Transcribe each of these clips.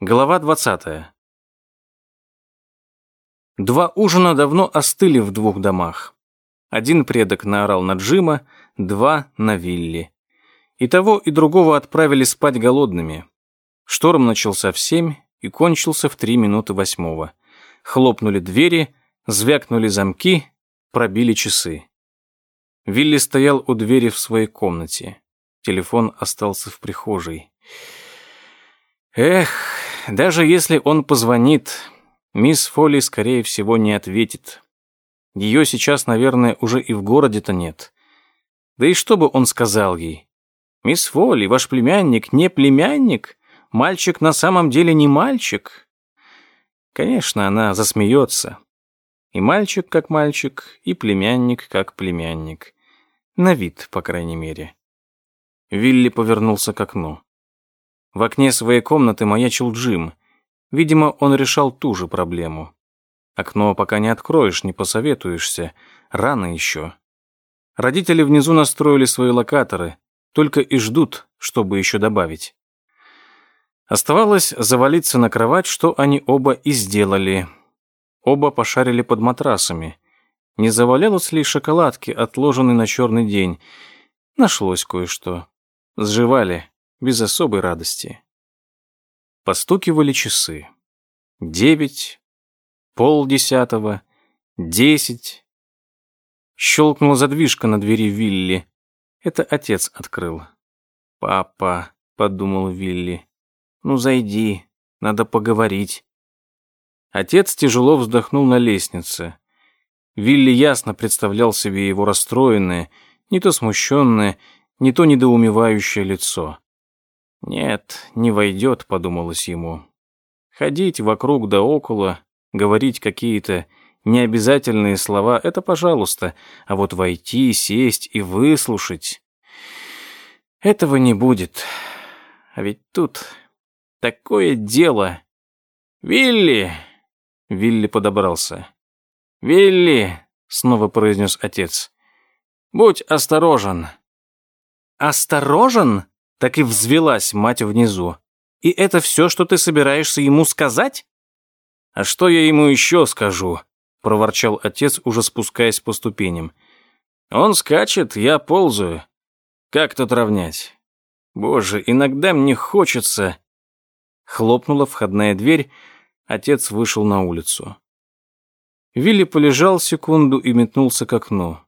Глава 20. Два ужина давно остыли в двух домах. Один предок наорал на Джима, два на Вилли. И того, и другого отправили спать голодными. Шторм начался в семь и кончился в три минуты восьмого. Хлопнули двери, звякнули замки, пробили часы. Вилли стоял у двери в своей комнате. Телефон остался в прихожей. Эх, даже если он позвонит, мисс Фолли, скорее всего, не ответит. Ее сейчас, наверное, уже и в городе-то нет. Да и что бы он сказал ей? «Мисс Фолли, ваш племянник не племянник? Мальчик на самом деле не мальчик?» Конечно, она засмеется. И мальчик как мальчик, и племянник как племянник. На вид, по крайней мере. Вилли повернулся к окну. В окне своей комнаты маячил Джим. Видимо, он решал ту же проблему. Окно пока не откроешь, не посоветуешься. Рано еще. Родители внизу настроили свои локаторы, только и ждут, чтобы еще добавить. Оставалось завалиться на кровать, что они оба и сделали. Оба пошарили под матрасами. Не завалялось ли шоколадки, отложенные на черный день? Нашлось кое-что. Сживали, без особой радости. Постукивали часы. Девять, полдесятого, десять. Щелкнула задвижка на двери Вилли. Это отец открыл. «Папа», — подумал Вилли, — «ну зайди, надо поговорить». Отец тяжело вздохнул на лестнице. Вилли ясно представлял себе его расстроенное, не то смущенное, не то недоумевающее лицо. «Нет, не войдет», — подумалось ему. Ходить вокруг да около, говорить какие-то необязательные слова — это пожалуйста, а вот войти, сесть и выслушать — этого не будет. А ведь тут такое дело. «Вилли!» — Вилли подобрался. «Вилли!» — снова произнес отец. «Будь осторожен». «Осторожен?» Так и взвелась мать внизу. «И это все, что ты собираешься ему сказать?» «А что я ему еще скажу?» — проворчал отец, уже спускаясь по ступеням. «Он скачет, я ползаю. Как тут равнять? Боже, иногда мне хочется...» Хлопнула входная дверь, отец вышел на улицу. Вилли полежал секунду и метнулся к окну.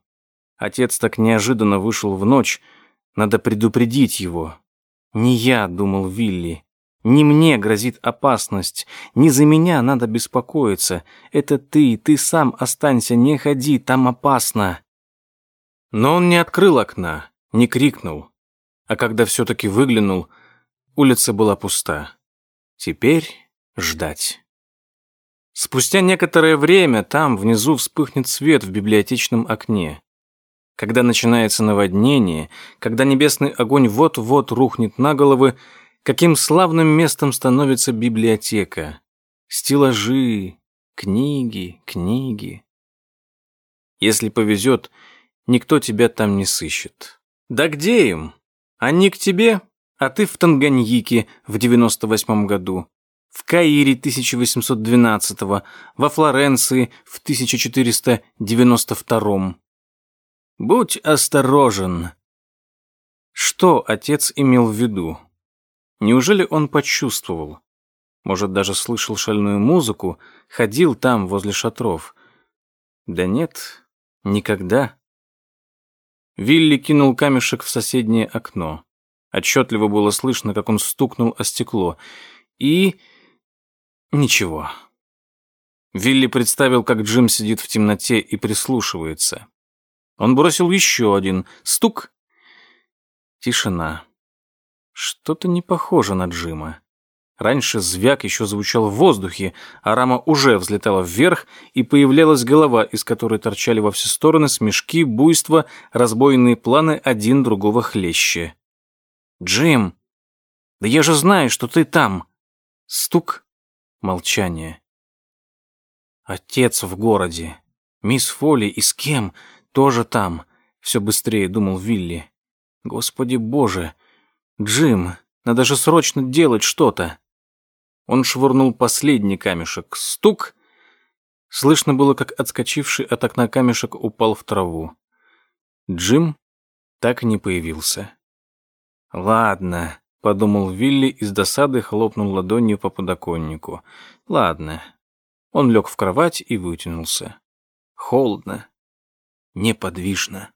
Отец так неожиданно вышел в ночь, надо предупредить его. Не я, думал Вилли. Не мне грозит опасность, не за меня надо беспокоиться. Это ты, ты сам останься, не ходи, там опасно. Но он не открыл окна, не крикнул. А когда все-таки выглянул, улица была пуста. Теперь ждать. Спустя некоторое время там внизу вспыхнет свет в библиотечном окне. Когда начинается наводнение, когда небесный огонь вот-вот рухнет на головы, каким славным местом становится библиотека. Стеллажи, книги, книги. Если повезет, никто тебя там не сыщет. Да где им? Они к тебе, а ты в Танганьике в 98 году, в Каире 1812, во Флоренции в 1492. Будь осторожен. Что отец имел в виду? Неужели он почувствовал? Может, даже слышал шальную музыку, ходил там, возле шатров? Да нет, никогда. Вилли кинул камешек в соседнее окно. Отчетливо было слышно, как он стукнул о стекло. И... ничего. Вилли представил, как Джим сидит в темноте и прислушивается. Он бросил еще один. Стук. Тишина. Что-то не похоже на Джима. Раньше звяк еще звучал в воздухе, а рама уже взлетала вверх, и появлялась голова, из которой торчали во все стороны смешки, буйства, разбойные планы один другого хлеще. «Джим! Да я же знаю, что ты там!» Стук. Молчание. Отец в городе. Мисс Фолли и с кем? Тоже там», — все быстрее думал Вилли. «Господи боже! Джим, надо же срочно делать что-то!» Он швырнул последний камешек. Стук! Слышно было, как отскочивший от окна камешек упал в траву. Джим так и не появился. «Ладно», — подумал Вилли и с досады хлопнул ладонью по подоконнику. «Ладно». Он лег в кровать и вытянулся. Холодно, неподвижно.